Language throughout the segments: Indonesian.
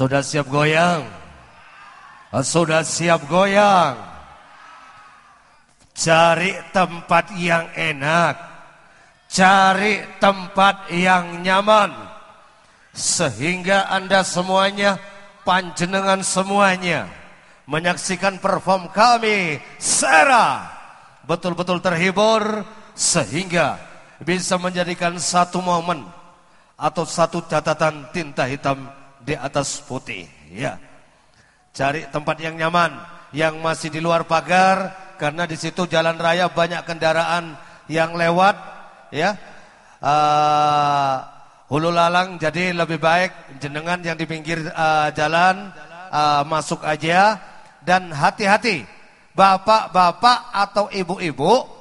Sudah siap goyang? Sudah siap goyang? Cari tempat yang enak. Cari tempat yang nyaman. Sehingga Anda semuanya, panjenengan semuanya, menyaksikan perform kami secara betul-betul terhibur sehingga bisa menjadikan satu momen atau satu catatan tinta hitam di atas putih. Ya. Cari tempat yang nyaman, yang masih di luar pagar, karena di situ jalan raya banyak kendaraan yang lewat, ya. Uh, hulu lalang, jadi lebih baik jenengan yang di pinggir uh, jalan uh, masuk aja dan hati-hati, bapak-bapak atau ibu-ibu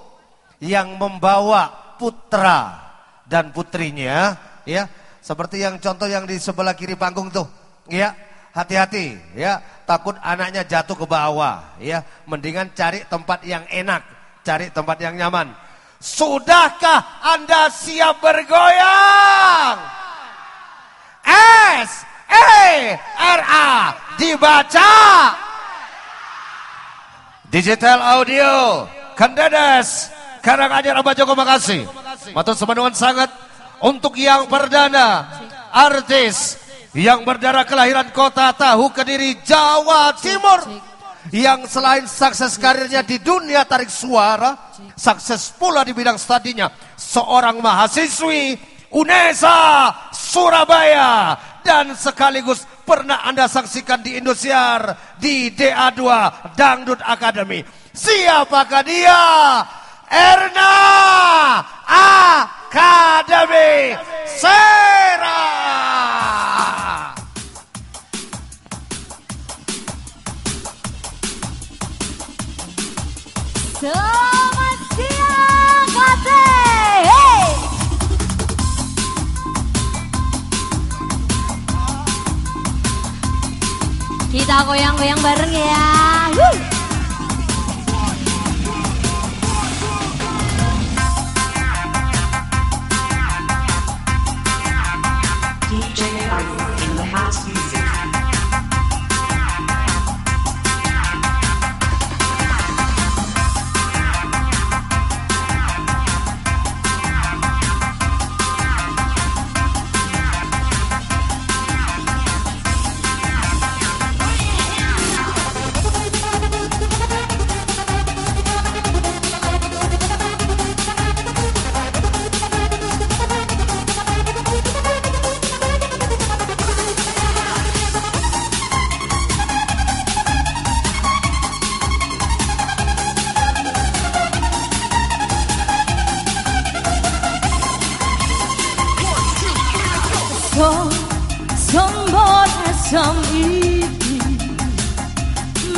yang membawa putra dan putrinya ya seperti yang contoh yang di sebelah kiri panggung tuh. Ya hati-hati ya. Takut anaknya jatuh ke bawah ya. Mendingan cari tempat yang enak cari tempat yang nyaman. Sudahkah anda siap bergoyang? S E R A. Dibaca. Digital audio. Kandadas Karangajar Abah Joko makasih. Matur semenuhan sangat untuk yang perdana artis yang berdarah kelahiran kota Tahu Kediri Jawa Timur. Yang selain sukses karirnya di dunia tarik suara sukses pula di bidang studinya. Seorang mahasiswi UNESA Surabaya. Dan sekaligus pernah Anda saksikan di Indosiar di DA2 Dangdut Academy siapakah dia? Erna Sera. Selamat siang, Kate. Hey. Kita goyang-goyang bareng ya. Woo.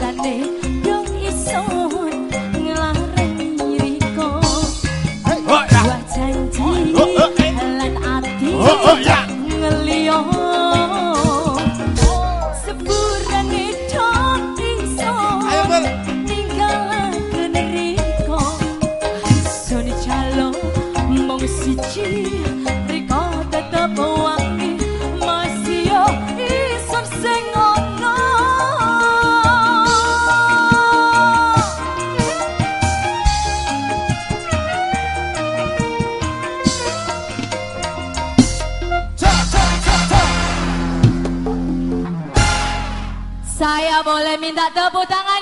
Rane minta tepuk tangan